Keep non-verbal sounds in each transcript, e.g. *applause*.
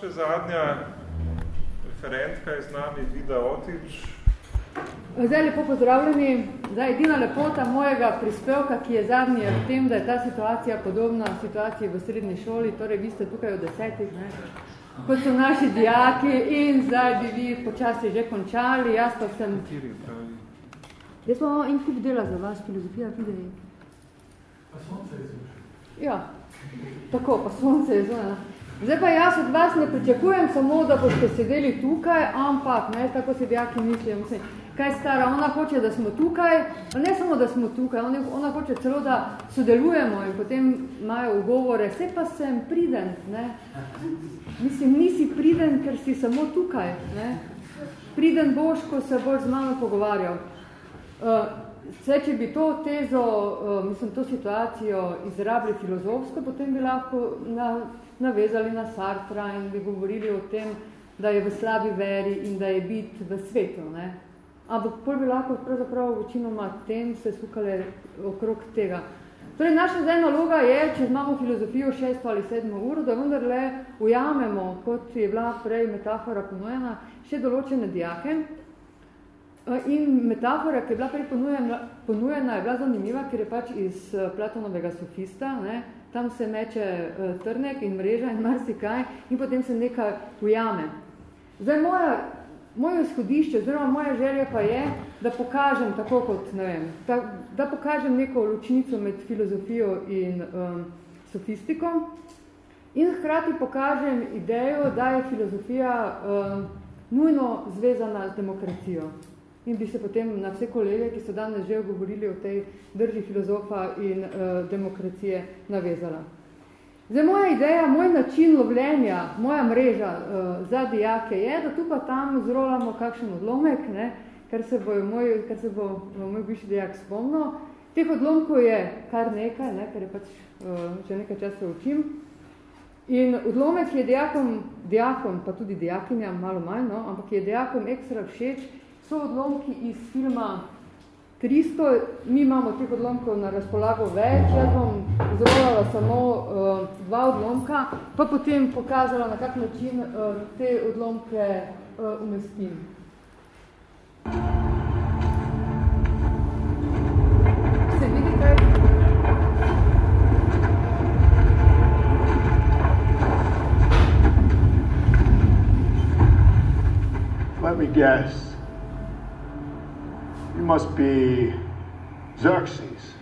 še zadnja referentka je z nami, Vida Otič. Zdaj, lepo pozdravljeni. Zdaj, edina lepota mojega prispevka, ki je zadnji, je v tem, da je ta situacija podobna situaciji v srednji šoli, torej vi ste tukaj v desetih, ne? kot so naši dijaki in zdaj bi vi počasi že končali, jaz pa sem... Jaz pa imam en kup dela za vas, filozofija, videli. Pa sonce je zunaj. Ja, tako, pa sonce je zunaj. Zdaj pa jaz od vas ne pričakujem samo, da boste sedeli tukaj, ampak, ne, tako se dijaki mislijo, mislim, kaj stara, ona hoče, da smo tukaj, ne samo, da smo tukaj, ona, ona hoče celo, da sodelujemo in potem imajo ugovore, vse pa sem priden, ne. Mislim, nisi priden, ker si samo tukaj, ne. Priden boš, ko se boš z mano pogovarjal. Uh, Vse, če bi to tezo, uh, mislim, to situacijo izrabili filozofsko, potem bi lahko na, navezali na Sartra in bi govorili o tem, da je v slabi veri in da je bit v svetu. Ne? Ampak pol bi lahko pravzaprav večinoma tem se sukale okrog tega. Torej, naša zdaj naloga je, če imamo filozofijo šesto ali sedmo uro, da vendarle ujamemo, kot je bila prej metafora ponujena, še določene dijake, In metafora, ki je bila prej ponujena, ponujena, je bila zanimiva, ker je pač iz Platonovega sofista, ne? Tam se meče trnek in mreža in marsikaj in potem se nekaj ujame. Zdaj, moja, moje izhodišče, oziroma moja želja pa je, da pokažem tako kot, ne vem, da, da pokažem neko ločnico med filozofijo in um, sofistiko in hkrati pokažem idejo, da je filozofija um, nujno zvezana z demokracijo in bi se potem na vse kolege, ki so danes že govorili o tej drži filozofa in uh, demokracije, navezala. Zdaj, moja ideja, moj način lovljenja, moja mreža uh, za dijake je, da tu pa tam zrolamo kakšen odlomek, ne, kar se bo moj, kar se bo moj bivši dijak spomnil. Teh odlomkov je kar nekaj, ne, ker je pač uh, že nekaj časa učim. In odlomek je dijakom, dijakom, pa tudi dijakinjam, malo manj, no, ampak je dijakom ekstra všeč, so odlomki iz filma 300, mi imamo teh odlomkov na razpolago več, jaz bom zrolala samo uh, dva odlomka, pa potem pokazala, na kak način uh, te odlomke uh, umestim. Se vidi kaj? Let me guess. Must be Xerxes.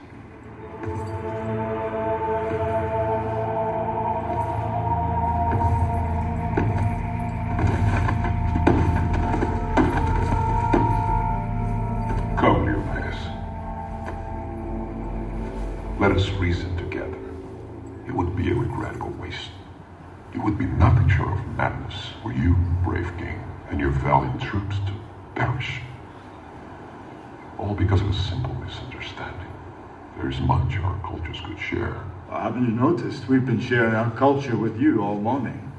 Share. Well, haven't you noticed? We've been sharing our culture with you all morning.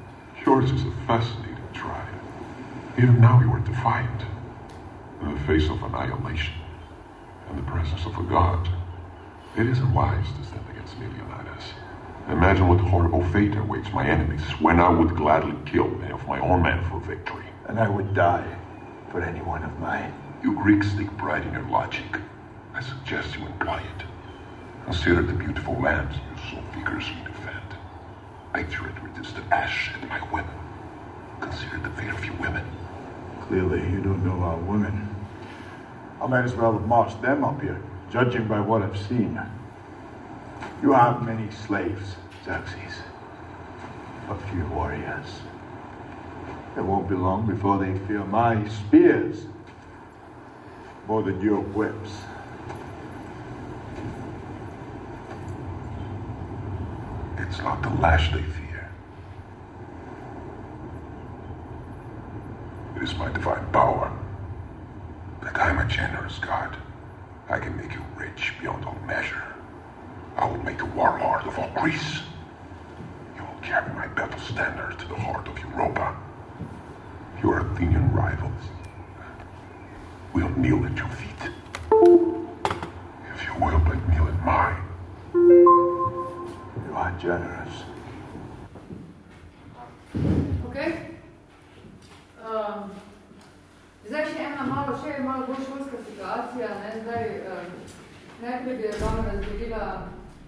Yours is a fascinating tribe. Even now you are defiant. In the face of annihilation and the presence of a god. It isn't wise to stand against me, Leonidas. Imagine what horrible fate awaits my enemies when I would gladly kill many of my own men for victory. And I would die for any one of mine. You Greeks take pride in your logic. I suggest you employ it. Consider the beautiful lands you so vigorously defend. Picture it reduced to ash and my women. Consider the fate of your women. Clearly, you don't know our women. I might as well have marched them up here, judging by what I've seen. You have many slaves, Xerxes, but few warriors. It won't be long before they fear my spears more than your whips. It's not the lash they fear. It is my divine power. That I am a generous God. I can make you rich beyond all measure. I will make a warlord of all Greece. You will carry my battle standard to the heart of Europa. Your Athenian rivals will kneel at your feet. If you will but kneel at mine. Are generous. Ok. Um, zdaj še ena malo, še malo bolj šolska situacija. Ne? Zdaj, um, najprej bi vam razdelila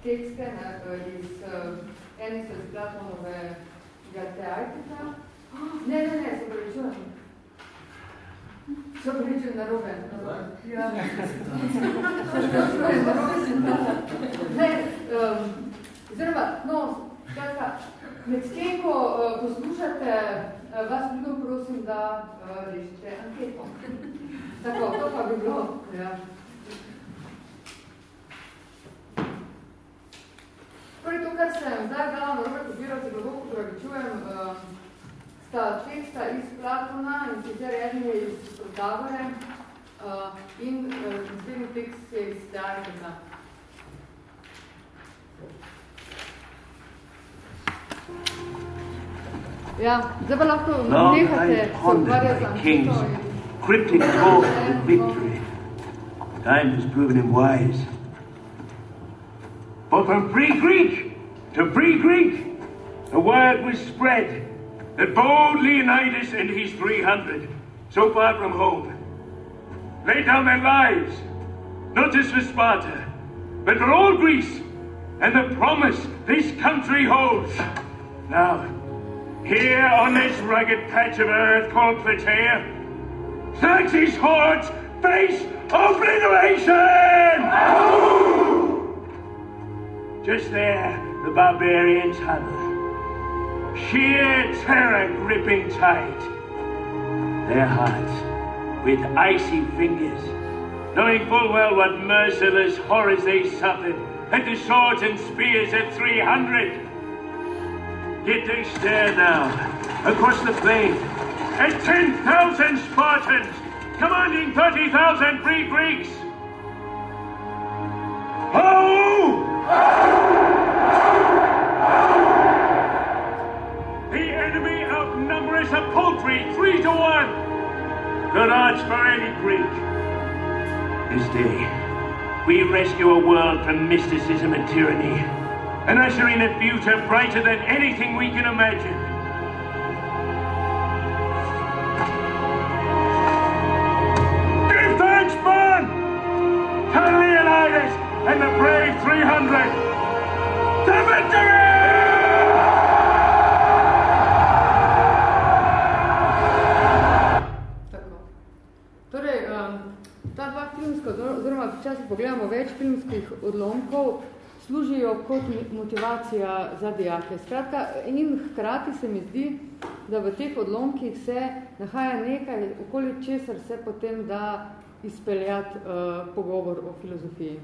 tekste ne, iz uh, Enisa iz Platonove Teatrika. Ne, ne, ne, se pravičujem. Se pravičujem na robe. Ja. Ne, um, *laughs* oziroma, no, skratka, med tem, ko uh, poslušate, uh, vas ljudno prosim, da uh, rešite anketo. *laughs* Tako, to pa bi bilo. Ja. Torej, to, kar sem zdaj dala na robe kopiral, se globoko pravičujem, uh, sta teksta iz Platona in sicer eden iz Davore uh, in uh, izbirni tekst je iz Darika. Ja, zdaj pa lahko nehate se ukvarjati za king's cryptic talk of victory. Time has proven him wise. But from free Greek to free Greek, the word was spread that bold Leonidas and his 300, so far from home, laid down their lives, not just for Sparta, but for all Greece and the promise this country holds. Now, here on this rugged patch of earth called Plataea, Xerxes' hordes face obliteration! Just there, the barbarians huddle. Sheer terror gripping tight. Their hearts with icy fingers, knowing full well what merciless horrors they suffered at the swords and spears of 300. Yet they stare now across the plain at 10,000 Spartans commanding 30,000 free Greeks. The enemy outnumber us a paltry three to one. Good odds for any Greek. This day, we rescue a world from mysticism and tyranny, and usher in a future brighter than anything we can imagine. Give thanks, man! To Leonidas and the brave 300! To victory! Torej, um, ta dva filmska, oziroma včasih pogledamo več filmskih odlomkov, služijo kot motivacija za dijake. Skratka, in hkrati se mi zdi, da v teh odlomkih se nahaja nekaj, okoli česar se potem da izpeljati uh, pogovor o filozofiji.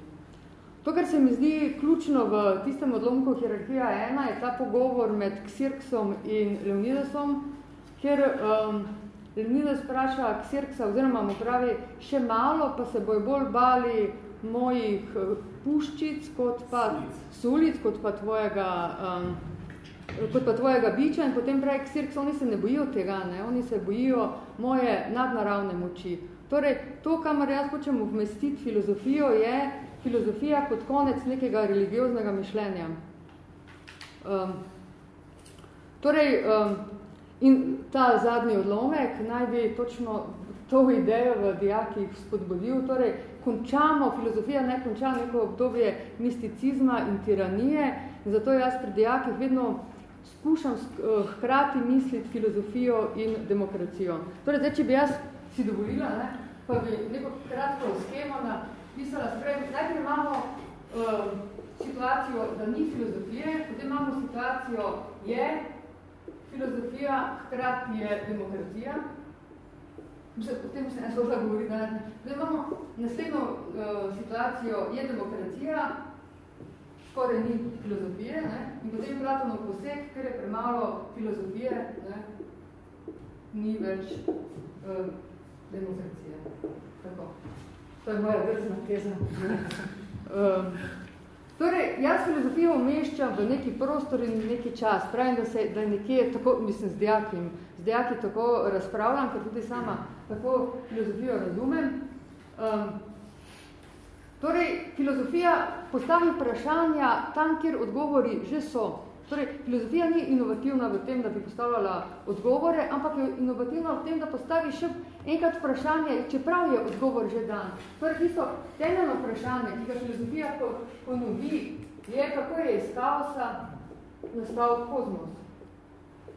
To, kar se mi zdi ključno v tistem odlomku hierarhija ena, je ta pogovor med Xirksom in Leonidasom, kjer um, Leonidas spraša Xirksa, oziroma mu pravi, še malo, pa se bojo bolj bali mojih eh, puščic, kot pa sulic, kot pa tvojega, um, kot pa tvojega biča in potem pravi Xirks, oni se ne bojijo tega, ne? oni se bojijo moje nadnaravne moči. Torej, to, kamar jaz hočem vmestiti filozofijo, je filozofija kot konec nekega religioznega mišljenja. Um, torej, um, in ta zadnji odlomek naj bi točno to idejo v dijakih spodbudil, torej končamo, filozofija ne konča neko obdobje misticizma in tiranije, zato jaz pri dijakih vedno skušam hkrati misliti filozofijo in demokracijo. Torej, zdaj, če bi jaz si dovolila, ne, pa bi neko kratko skemo napisala, sprej, najprej imamo uh, situacijo, da ni filozofije, potem imamo situacijo, je filozofija, hkrati je demokracija, O tem se ne sodla govori, da Zdaj imamo naslednjo uh, situacijo, je demokracija, skoraj ni filozofije, ne? in potem Platonov poseg, ker je premalo filozofije, ne? ni več uh, demokracije. Tako. To je moja drzna teza. um, *laughs* torej, jaz filozofijo umeščam v neki prostor in neki čas. Pravim, da, se, da je nekje, tako, mislim, z dijakim, z dijaki tako razpravljam, ker tudi sama tako filozofijo razumem. Um, torej, filozofija postavi vprašanja tam, kjer odgovori že so. Torej, filozofija ni inovativna v tem, da bi postavljala odgovore, ampak je inovativna v tem, da postavi še enkrat vprašanje, čeprav je odgovor že dan. Torej, tisto temeljno vprašanje, ki ga filozofija ponovi, je, kako je iz kaosa nastal kozmos.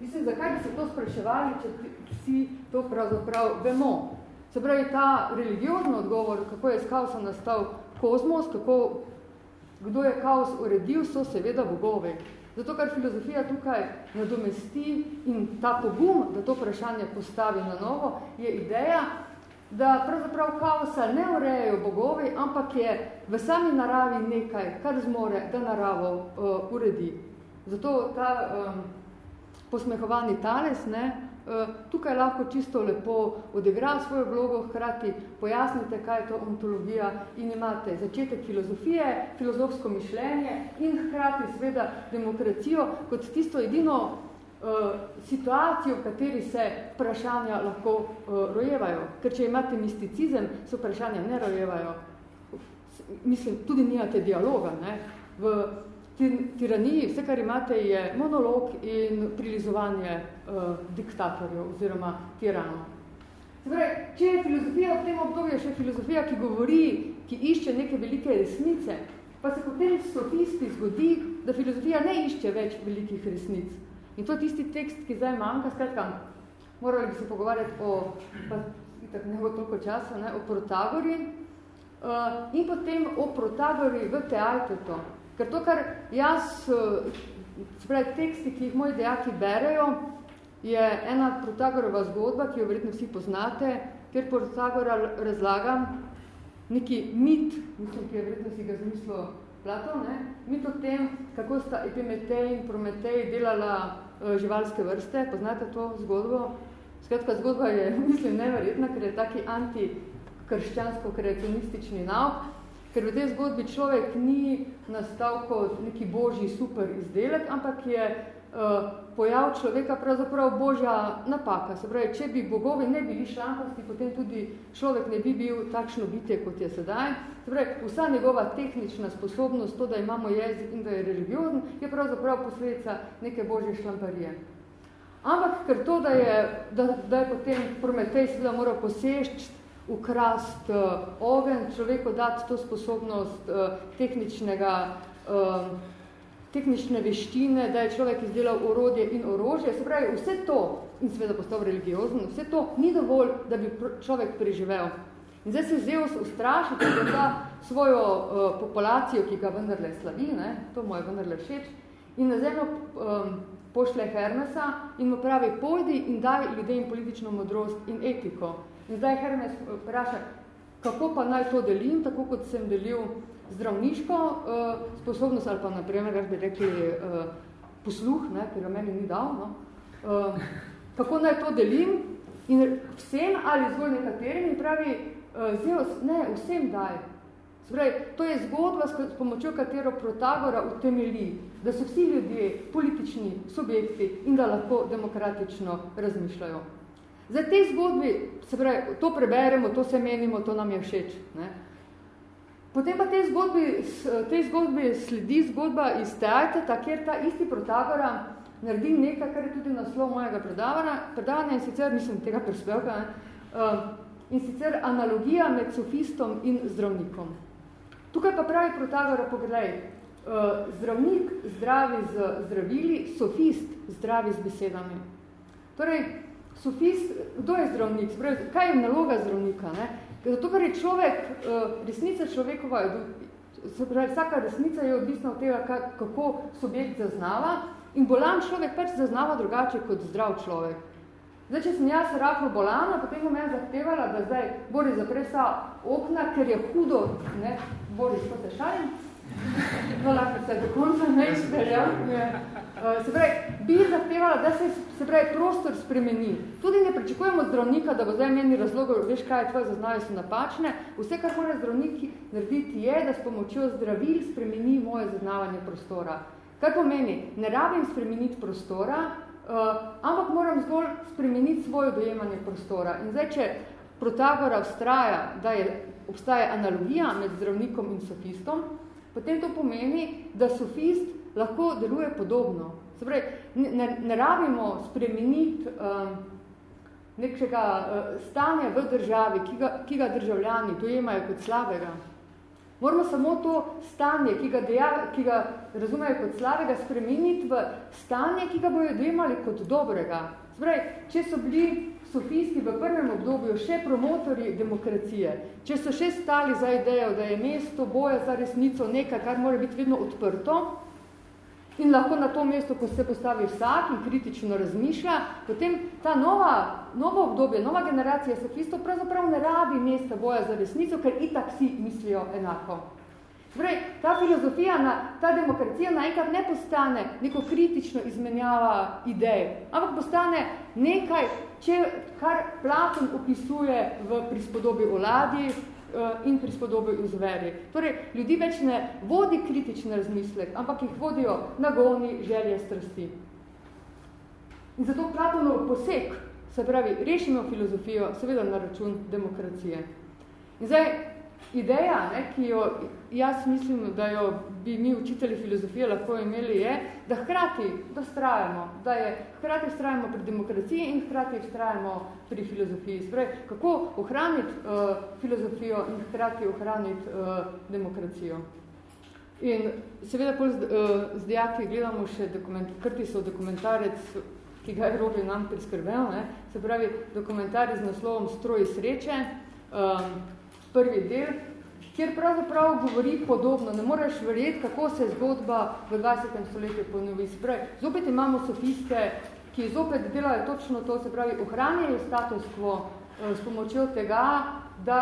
Mislim, zakaj bi se to spraševali, če vsi to pravzaprav vemo. Se pravi, ta religiozni odgovor, kako je iz kaosa nastal kozmos, kako, kdo je kaos uredil, so seveda bogovi. Zato, kar filozofija tukaj nadomesti in ta pogum, da to vprašanje postavi na novo, je ideja, da pravzaprav kaosa ne urejajo bogovi, ampak je v sami naravi nekaj, kar zmore, da naravo uh, uredi. Zato ta um, posmehovani tales, ne, Eh, tukaj lahko čisto lepo odigra svojo vlogo, hkrati pojasnite, kaj je to ontologija in imate začetek filozofije, filozofsko mišljenje in hkrati seveda demokracijo kot tisto edino uh, situacijo, v kateri se vprašanja lahko uh, rojevajo. Ker če imate misticizem, se vprašanja ne rojevajo. Mislim, tudi nimate dialoga. Ne? V tiraniji, vse, kar imate, je monolog in prilizovanje uh, diktatorjev oziroma tiranov. Zdaj, če je filozofija v tem obdobju še filozofija, ki govori, ki išče neke velike resnice, pa se potem sofisti zgodi, da filozofija ne išče več velikih resnic. In to je tisti tekst, ki zdaj manjka, skratka, morali bi se pogovarjati o, pa itak ne bo toliko časa, ne, o protagori, uh, in potem o protagori v teatru. Ker to, kar jaz, se pravi, teksti, ki jih moji dejaki berejo, je ena Protagorova zgodba, ki jo verjetno vsi poznate, ker Protagora razlagam neki mit, mislim, ki je verjetno si ga zmislil Platon, ne? mit o tem, kako sta Epimetej in Prometej delala uh, živalske vrste, poznate to zgodbo? Skratka, zgodba je, *laughs* mislim, neverjetna, ker je taki anti-krščansko-kreacionistični nauk, ker v tej zgodbi človek ni nastal kot neki božji super izdelek, ampak je uh, pojav človeka pravzaprav božja napaka. Se pravi, če bi bogovi ne bili šlampasti, potem tudi človek ne bi bil takšno bitje, kot je sedaj. Se pravi, vsa njegova tehnična sposobnost, to, da imamo jezik in da je religiozen, je pravzaprav posledica neke božje šlamparije. Ampak, ker to, da je, da, da je potem Prometej seveda moral posešč ukrast uh, ogen, človeku dati to sposobnost uh, tehničnega, uh, tehnične veštine, da je človek izdelal orodje in orožje. Se pravi, vse to, in seveda postal religiozen, vse to ni dovolj, da bi človek preživel. In zdaj se Zeus ustraši, da ta svojo uh, populacijo, ki ga vendarle slavi, ne, to mu je vendarle všeč, in na zemljo um, pošle Hermesa in mu pravi, pojdi in daj ljudem politično modrost in etiko. In zdaj Hermes vpraša, kako pa naj to delim, tako kot sem delil zdravniško uh, sposobnost, ali pa naprimer, kaj bi rekli, uh, posluh, ne, ker meni ni dal, no? uh, kako naj to delim in vsem ali zgolj nekaterim in pravi, uh, Zeus, ne, vsem daj. Spravi, to je zgodba, s pomočjo katero Protagora utemeli, da so vsi ljudje politični subjekti in da lahko demokratično razmišljajo. Za te zgodbi, se pravi, to preberemo, to se menimo, to nam je všeč. Ne? Potem pa te zgodbi, te zgodbi sledi zgodba iz teatrata, kjer ta isti protagora naredi nekaj, kar je tudi naslov mojega predavanja, predavanja in sicer, mislim, tega prispevka, ne? Uh, in sicer analogija med sofistom in zdravnikom. Tukaj pa pravi protagora, pogledaj, uh, zdravnik zdravi z zdravili, sofist zdravi z besedami. Torej, sofist, kdo je zdravnik? Spravi, kaj je naloga zdravnika? Ne? Zato, ker je človek, eh, resnica človekova, pravi, vsaka resnica je odvisna od tega, kako subjekt zaznava in bolan človek pač zaznava drugače kot zdrav človek. Zdaj, če sem jaz rahlo bolana, potem bom jaz zahtevala, da zdaj Boris zapre okna, ker je hudo, ne, Boris, ko se šalim, no, lahko se do konca ne izpeljal. Uh, se pravi, bi zahtevala, da se, se pravi, prostor spremeni. Tudi ne pričakujemo zdravnika, da bo zdaj meni razlogov, veš kaj, tvoje zaznave so napačne. Vse, kar mora zdravniki narediti, je, da s pomočjo zdravil spremeni moje zaznavanje prostora. Kaj pomeni? Ne rabim spremeniti prostora, uh, ampak moram zgolj spremeniti svoje dojemanje prostora. In zdaj, če Protagora vztraja, da je, obstaja analogija med zdravnikom in sofistom, potem to pomeni, da sofist lahko deluje podobno. Se pravi, ne, ne rabimo spremeniti um, nekega uh, stanja v državi, ki ga, ki ga državljani dojemajo kot slabega. Moramo samo to stanje, ki ga, deja, ki ga razumejo kot slabega, spremeniti v stanje, ki ga bojo dojemali kot dobrega. Zdaj, če so bili sofisti v prvem obdobju še promotori demokracije, če so še stali za idejo, da je mesto boja za resnico nekaj, kar mora biti vedno odprto, in lahko na to mesto, ko se postavi vsak in kritično razmišlja, potem ta nova, novo obdobje, nova generacija sofistov pravzaprav ne rabi mesta boja za resnico, ker itak vsi mislijo enako. Torej, ta filozofija, na, ta demokracija naenkrat ne postane neko kritično izmenjava idej, ampak postane nekaj, če, kar Platon opisuje v prispodobi o ladji uh, in prispodobi v zveri. Torej, ljudi več ne vodi kritični razmislek, ampak jih vodijo nagoni, želje, strasti. In zato Platonov poseg, se pravi, rešimo filozofijo, seveda na račun demokracije. In zdaj, ideja, ne, ki jo jaz mislim, da jo bi mi učitelji filozofije lahko imeli, je, da hkrati dostrajamo, da je hkrati vztrajamo pri demokraciji in hkrati vztrajamo pri filozofiji. Sprej, kako ohraniti uh, filozofijo in hkrati ohraniti uh, demokracijo. In seveda pol z, uh, z dijaki gledamo še dokument, Krtisov dokumentarec, ki ga je Robi nam priskrbel, ne, se pravi dokumentarec z naslovom Stroji sreče, um, prvi del, kjer pravzaprav govori podobno. Ne moreš verjeti, kako se zgodba v 20. stoletju ponovi. Spravi, zopet imamo sofiste, ki zopet delajo točno to, se pravi, ohranjajo status quo eh, s pomočjo tega, da,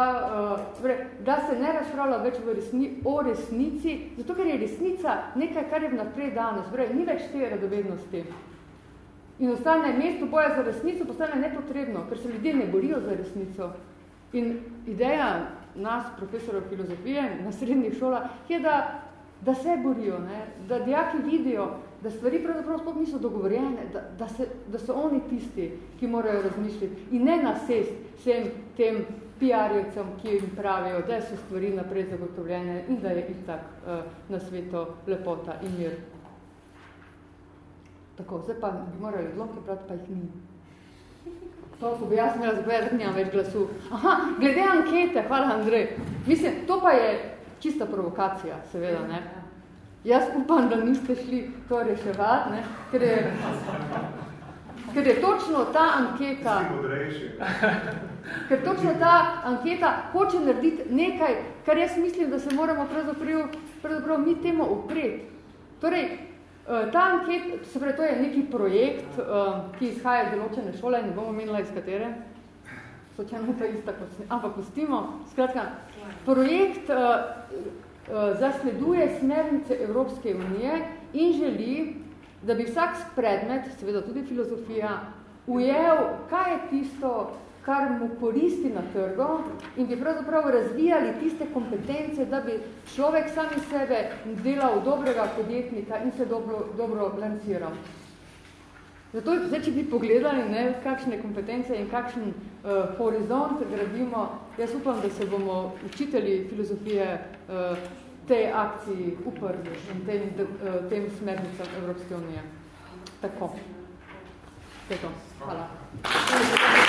eh, da se ne razpravlja več v resni, o resnici, zato ker je resnica nekaj, kar je vnaprej danes, spravi, ni več te radovednosti. In ostane mesto boja za resnico, postane nepotrebno, ker se ljudje ne borijo za resnico. In ideja nas, profesorov filozofije na srednjih šolah, je, da, da se borijo, ne? da dijaki vidijo, da stvari pravzaprav sploh niso dogovorjene, da, da, se, da so oni tisti, ki morajo razmišljati in ne nasest vsem tem PR-jevcem, ki jim pravijo, da so stvari naprej zagotovljene in da je itak uh, na svetu lepota in mir. Tako, zdaj pa bi morali odlomke praviti, pa jih ni. To, ko bi jaz imela zapovedati, da nimam več glasu. Aha, glede ankete, hvala Andrej. Mislim, to pa je čista provokacija, seveda, ne. Jaz upam, da niste šli to reševati, ne, ker je, ker je točno ta anketa, ker točno ta anketa hoče narediti nekaj, kar jaz mislim, da se moramo pravzaprav, pravzaprav mi temu upreti. Torej, ta anket, se pravi, to je neki projekt, eh, ki izhaja iz določene šole, ne bomo menila iz katere, sočeno to ista kot ampak pustimo. Skratka, projekt eh, zasleduje smernice Evropske unije in želi, da bi vsak predmet, seveda tudi filozofija, ujel, kaj je tisto, kar mu koristi na trgu in bi pravzaprav razvijali tiste kompetence, da bi človek sami sebe delal dobrega podjetnika in se dobro, dobro lanciral. Zato, zdaj, če bi pogledali, ne, kakšne kompetence in kakšen uh, horizont gradimo, jaz upam, da se bomo učitelji filozofije uh, tej akciji uprli in tem, uh, tem smernicam Evropske unije. Tako. Tako. Hvala. Hvala.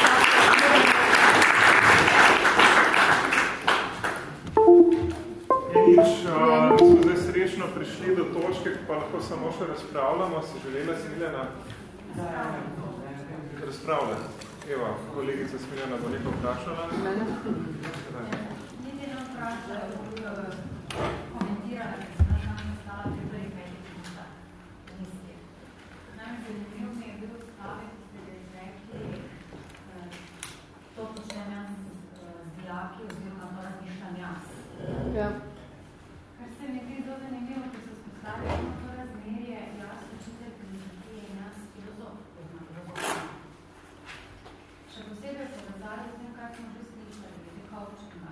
Nič, uh, smo zdaj srečno prišli do točke, pa lahko samo še razpravljamo. Si želela Smiljana? Razpravlja. Evo, kolegica Smiljana bo nekaj vprašala. Mene? Niti ne vprašala, komentirala, da sem nam ostala pri prvih petih minutah. Misli. Nam zanimivo mi je bil stavek, ki ste ga izrekli, to počnem jaz z dijaki, oziroma to razmišljam jaz. Ja. Kar se mi zdi zelo zanimivo, ko se spostavljamo to razmerje, jaz učitelj filozofije in jaz filozof, oziroma filozofija. Še povezali s tem, kar smo že slišali, glede coachinga,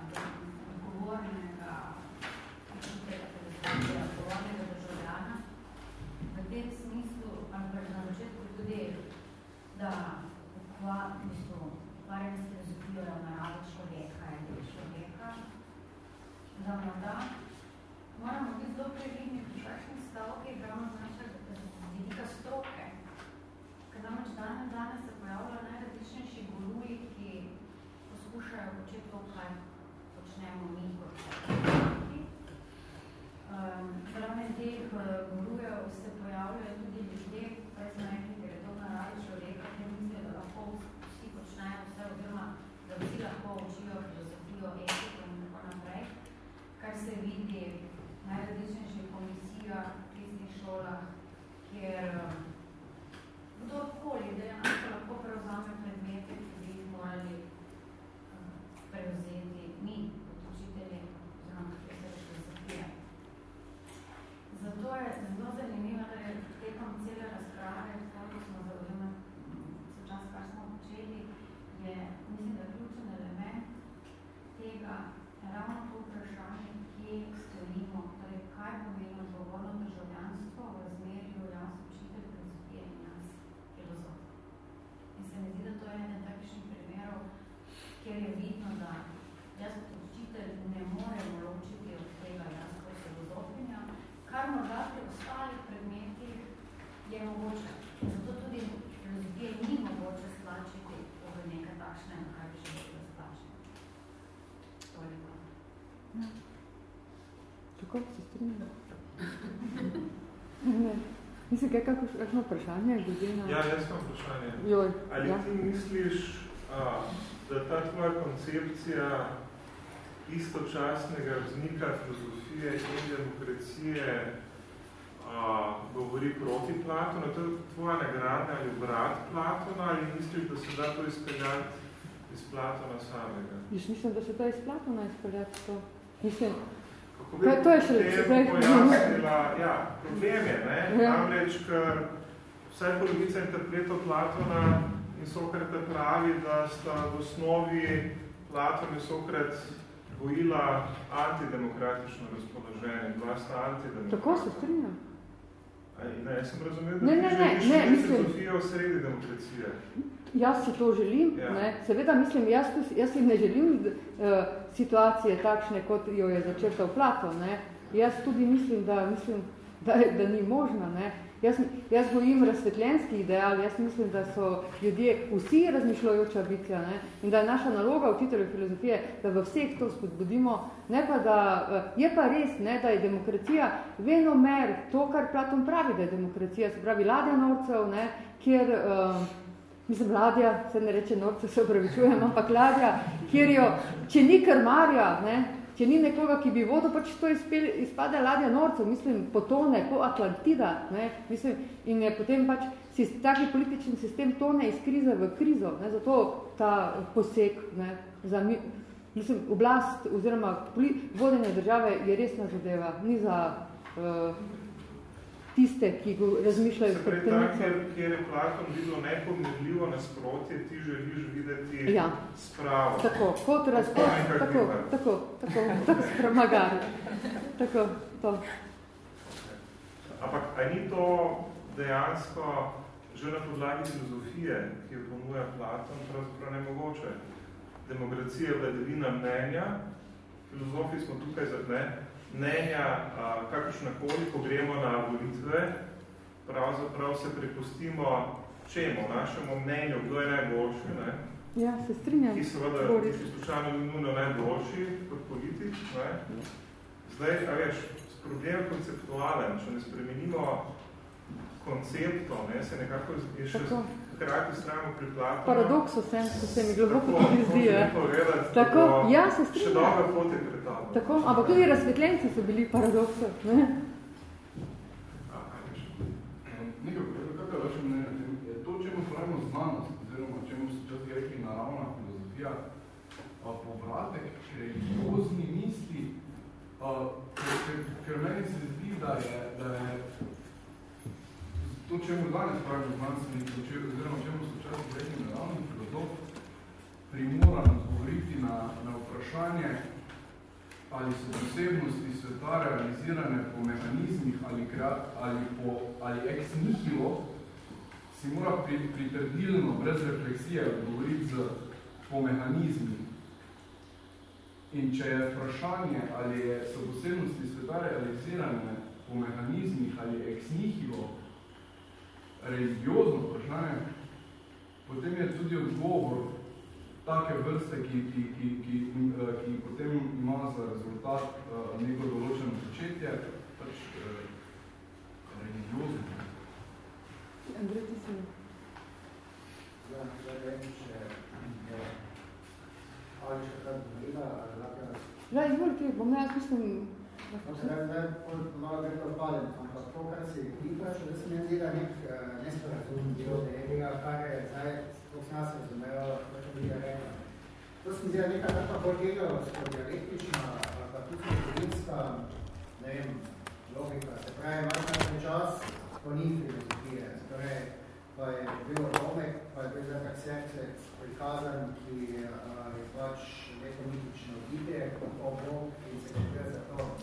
odgovornega učitelja filozofije, odgovornega državljana, v tem smislu, ali na začetku tudi, da ukva, v bistvu, ukvarjam s filozofijo narave človeka in človeka, da morda moramo biti zelo previdni pri kakšnih stavkih, ravno z našega vidika stroke. Ker namreč danes, danes se pojavljajo najrazličnejši guruji, ki poskušajo početi to, kaj počnemo mi kot um, Zraven teh uh, gurujev se pojavljajo tudi ljudje, kaj smo rekli, ker je to na radi človeka, ki misli, da lahko vsi počnejo vse, oziroma da vsi lahko učijo filozofijo, etiko in tako naprej, kar se vidi najrazličnejših komisijah, tistih šolah, kjer um, kdorkoli dejansko lahko prevzame predmete, ki bi jih morali um, prevzeti mi, kot učitelji, oziroma profesori filozofije. Zato je zelo zanimivo, da je tekom cele razprave, kako smo zaujeme vse čas, kar smo počeli, je, mislim, da ključen element tega ravno to vprašanje, kje stojimo, torej kaj pomeni odgovorno državljanstvo v razmerju jaz učitelj filozofije in jaz filozof. In se mi zdi, da to je eden takšnih primerov, kjer je vidno, da jaz kot učitelj ne morem ločiti od tega jaz kot filozofinja, kar morda pri ostalih predmetih je mogoče. Zato tudi filozofije ni mogoče stlačiti v nekaj takšnega, kar bi želeli stlačiti. Toliko. Tako se strinjam. Ne. Mislim, kaj kakšno vprašanje na... Ja, jaz imam vprašanje. Joj, Ali ja. ti misliš, a, da ta tvoja koncepcija istočasnega vznika filozofije in demokracije a, govori proti Platonu? To je tvoja nagrada ali obrat Platona ali misliš, da se da to izpeljati iz Platona samega? Jaz mislim, da se to iz Platona izpeljati to. Mislim, Kaj, to je še prej- pojasnila, ja, problem je, ne? Ja. Namreč, ker vsaj polovica interpretov Platona in Sokrata pravi, da sta v osnovi Platon in Sokrat gojila antidemokratično razpoloženje, dva sta antidemokratična. tako se strinjam. Aj, Ne, jaz sem razumel, da Ne, ti ne, ne, želiš ne, filozofijo sredi demokracije. Jaz si to želim, Ja. ne. seveda mislim, jaz, tu- jaz si ne želim uh, situacije takšne, kot jo je začrtal Platon. Ne. Jaz tudi mislim, da, mislim da, da ni možno. Ne. Jaz, jaz gojim razsvetljenski ideal, jaz mislim, da so ljudje vsi razmišljajoča bitja ne. in da je naša naloga učiteljev filozofije, da v vseh to spodbudimo, ne pa da, eh, je pa res, ne, da je demokracija venomer to, kar Platon pravi, da je demokracija, se pravi ladja norcev, ne, kjer uh, mislim, ladja, se ne reče norce, se opravičujem, ampak ladja, kjer jo, če ni krmarja, ne, če ni nekoga, ki bi vodo, pač to izpel, izpade ladja norcev, mislim, potone, po Atlantida, ne, mislim, in je potem pač taki politični sistem tone iz krize v krizo, ne, zato ta poseg, ne, za mi, mislim, oblast oziroma vodenje države je resna zadeva, ni za uh, tiste, ki go razmišljajo Se kot pravi, tam, temnice. kjer, kjer je Platon videl nepomirljivo nasprotje, ti želiš videti Ja. spravo. Tako, kot raz, kot, Spomenika tako, Griba. tako, tako, tako, spremagar. Tako, to. Ampak, a ni to dejansko že na podlagi filozofije, ki jo ponuja Platon, pravzaprav nemogoče? Demokracija je vladavina mnenja, filozofi smo tukaj za ne, mnenja, kakršnakoli, ko gremo na volitve, pravzaprav se prepustimo čemu, našemu mnenju, kdo je najboljši, ne? Ja, se strinjam. ki seveda ki slučajno ni nujno najboljši kot politik. Ne? Zdaj, a veš, problem je konceptualen, če ne spremenimo konceptov, ne, se nekako je še Tako. Hkrati strano pri Platonu. Paradokso sem, ko se mi globoko Tako, tudi zdi, hočem je. povedati, Tako, da bo ja, se Še strinjam. dolga pot je pred tabo. Tako, ampak tudi razsvetljenci so bili paradokso, ne? Nekaj, kakaj vaše mnenje? Je to, čemu pravimo znanost, oziroma čemu so čas rekli naravna filozofija, a, povratek religiozni misli, ker, ker meni se zdi, da je, da je to, čemu danes pravimo znanstveniki, če- oziroma čemu so čas rekli naravni filozof, primoran odgovoriti na, na vprašanje, ali so posebnosti sveta realizirane po mehanizmih ali, krea- ali, po, ali ex nihilo, si mora pri, pritrdilno, brez refleksije odgovoriti z, po mehanizmih. In če je vprašanje, ali so posebnosti sveta realizirane po mehanizmih ali ex nihilo, religiozno vprašanje, potem je tudi odgovor take vrste, ki, ki, ki, ki, ki, ki potem ima za rezultat neko določeno početje, pač religiozno. Andrej, ti si. Ja, zdaj vem, če je ali še kaj govorila, ali lahko. Ja, izvoli ti, bom jaz mislim... No, zdaj, zdaj, malo gre odpalim, ampak to, kar si vprašal, da se mi zdi, da nek nesporazum del tega, kar je zdaj, kako sem nas razumel, kako bi ga rekla. To se mi zdi, neka taka bolj gegovska, dialektična, pa tudi zgodovinska, ne vem, logika, se pravi, imaš na čas, ko ni filozofije, torej, pa je bil Romek, pa je bil zdaj tak sekcek prikazan, ki je pač neko mitično bitje, kot Bog, in se gre za to.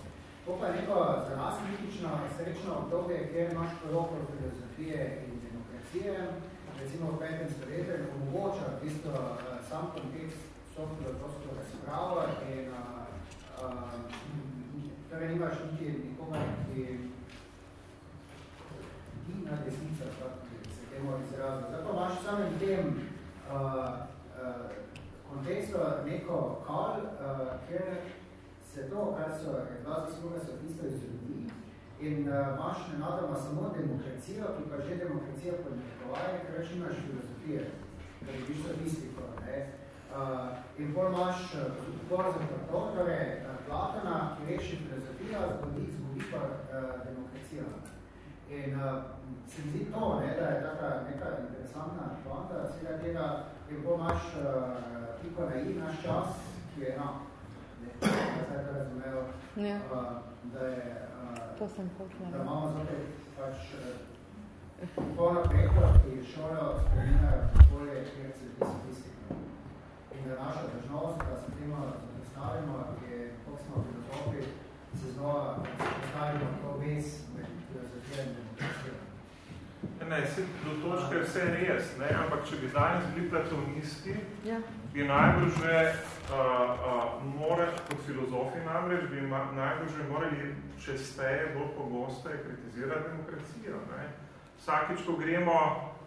To pa je neko za nas mitično, srečno obdobje, kjer imaš proroko filozofije in demokracije, recimo v petem stoletju, in omogoča tisto uh, sam kontekst filozofsko razpravo in uh, torej nimaš niti nikoga, ki ni na desnica, temu izrazu. Zato imaš samem tem uh, uh, kontekstu neko kal, uh, ker se to, kar so glasbi svoga sofisto izrodi, in uh, imaš nenadoma samo demokracijo, ki pa že demokracija podnekovaje, ker več imaš filozofije, ker je biš sofistiko. Ne? Uh, in pol imaš odpor za to, torej Platona, ki reši filozofijo, zgodi, zgodi pa uh, demokracijo. In uh, se mi zdi to, ne, da je taka neka interesantna poanta vsega tega, ker bo imaš uh, piko na i naš čas, ki je, no, ne, da se to razumel, ja. uh, da je, uh, to sem hočela. da imamo zopet pač polno preko, ki šolo spominjajo bolje, kjer se zdi sofistika. In da naša držnost, da se temo zapostavimo, je, koliko smo filozofi, se znova postavimo to vez med filozofijo in demokracijo. Ne, se, do točke vse res, ne? ampak če bi danes bili platonisti, ja. Bi najbolj že uh, uh, morali, kot filozofi namreč, bi najbolj že morali česteje, bolj pogosteje kritizirati demokracijo. Ne? Vsakič, ko gremo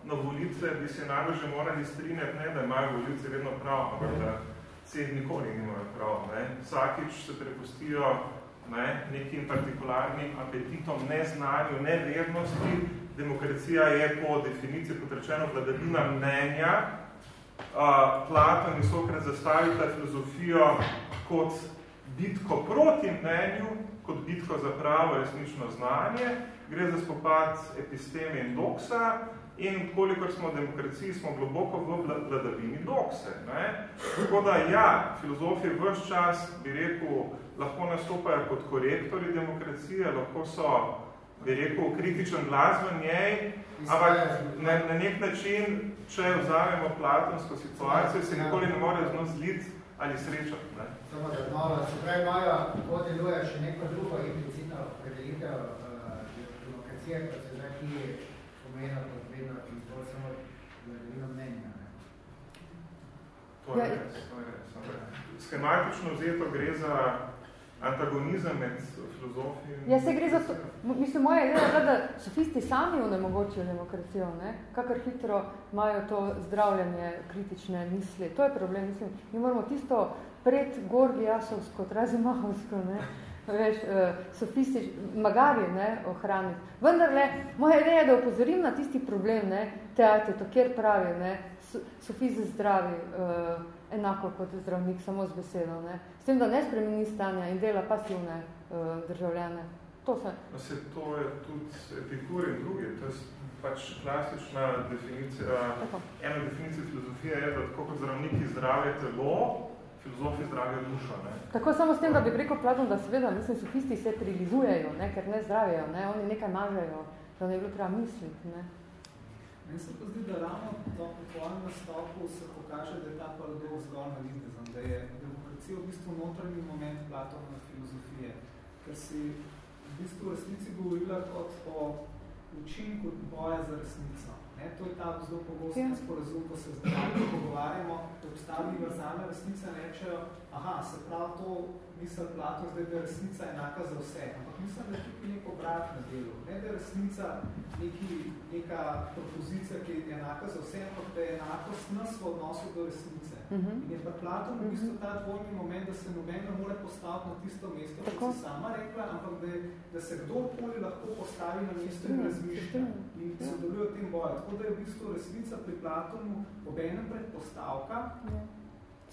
na volitve, bi se najbolj že morali strinjati, ne, da imajo volitve vedno prav, ampak da vseh nikoli nimajo prav. Ne? Vsakič se prepustijo ne, nekim partikularnim apetitom, neznanju, nevednosti, demokracija je po definiciji potrečeno vladavina mnenja. Uh, Platon je sokrat zastavil ta filozofijo kot bitko proti mnenju, kot bitko za pravo resnično znanje. Gre za spopad episteme in doksa in kolikor smo v demokraciji, smo globoko v vladavini dokse. Ne? Tako da ja, filozofi vse čas, bi rekel, lahko nastopajo kot korektori demokracije, lahko so bi rekel, kritičen glas v njej, ampak na, na nek način, če vzamemo platonsko situacijo, se nikoli ne more z njo zliti ali srečati. Ne? Samo da malo, se pravi, Maja, ko deluje še neko drugo implicitno predelitev uh, demokracije, kot se zdaj ki pomenila kot vedno izbor samo vladavino mnenja. Ne? To je res, to je res. Schematično vzeto gre za antagonizem med filozofi. Ja, se gre za to, mislim, moja ideja je, da sofisti sami onemogočijo demokracijo, ne? kakor hitro imajo to zdravljanje kritične misli. To je problem, mislim, mi moramo tisto pred Gorgijasovsko, trazimahovsko, ne? veš, uh, sofisti, magari, ne, ohraniti. Vendar, le, moja ideja je, da upozorim na tisti problem, ne, teatri, to, kjer pravi, ne, sofizi zdravi, uh, enako kot zdravnik, samo z besedo. Ne. S tem, da ne spremeni stanja in dela pasivne uh, državljane. To, se... No, se, to je tudi epikur in drugi. To je pač klasična definicija. Tako. Ena definicija filozofije je, da tako kot zdravniki zdravje telo, filozofi zdravje dušo. Ne. Tako samo s tem, da bi rekel Platon, da seveda, mislim, sofisti se prilizujejo, ne, ker ne zdravijo, ne, oni nekaj mažejo, da ne bi bilo treba misliti. Ne. Meni se pa zdi, da ravno to po tvojem nastopu se pokaže, da je ta paradoks zgolj magnetizem, da je demokracija v bistvu notranji moment Platonove filozofije, ker si v bistvu v resnici govorila kot o učinku boja za resnico. Ne? To je ta zelo pogosto ja. sporazum, ko se zdaj pogovarjamo, obstaja univerzalna resnica, rečejo, aha, se prav to misel Platon, zdaj, da je resnica enaka za vse. Ampak mislim, da je tukaj nek obrat na delu. Ne, da je resnica neki, neka propozicija, ki je enaka za vse, ampak da je enakost nas v odnosu do resnice. Uh Mhm. -huh. In je pa Platon v bistvu ta dvojni moment, da se noben ne more postaviti na tisto mesto, Tako. kot si sama rekla, ampak da, da se kdorkoli lahko postavi na mesto in se razmišlja in Ja. sodeluje v tem boju. Tako da je v bistvu resnica pri Platonu obenem predpostavka,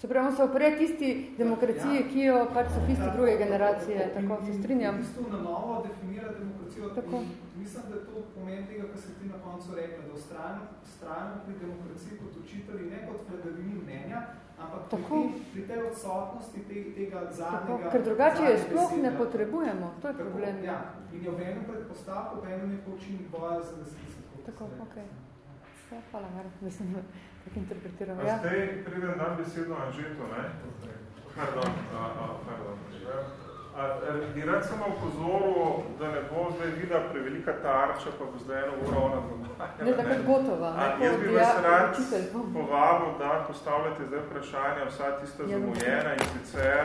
Se pravi, on se opre tisti demokraciji, Ja. ki jo pač sofisti druge generacije, In- tako se in strinjam. V bistvu na novo definira demokracijo. Tako. In mislim, da je to pomen tega, kar si ti na koncu rekla, da ustrajamo pri demokraciji kot učitelji, ne kot vladavini mnenja, ampak Tako. te, pri tej odsotnosti te, tega Tako, zadnjega... ker drugače je sploh ne potrebujemo, to je Tako, problem. Ja, in je v enem predpostavku, v enem je počinik boja za resnico. Tako, okej. Ja, hvala, Mara, da sem tako interpretiral. A Ja. zdaj preden dam besedo Anžetu, ne? Pardon, a, a, pardon. A, a, bi rad samo upozoril, da ne bo zdaj videla prevelika tarča, pa bo zdaj eno uro ona dogajala. Ne, tako gotova, A, ne, jaz kot bi ja- vas rad učitelj. povabil, da postavljate zdaj vprašanja, vsa tista Ja, zamujena in sicer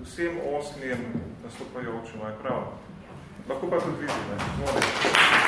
vsem osmim nastopajočim, je prav? Lahko pa tudi vidi, ne? Moram.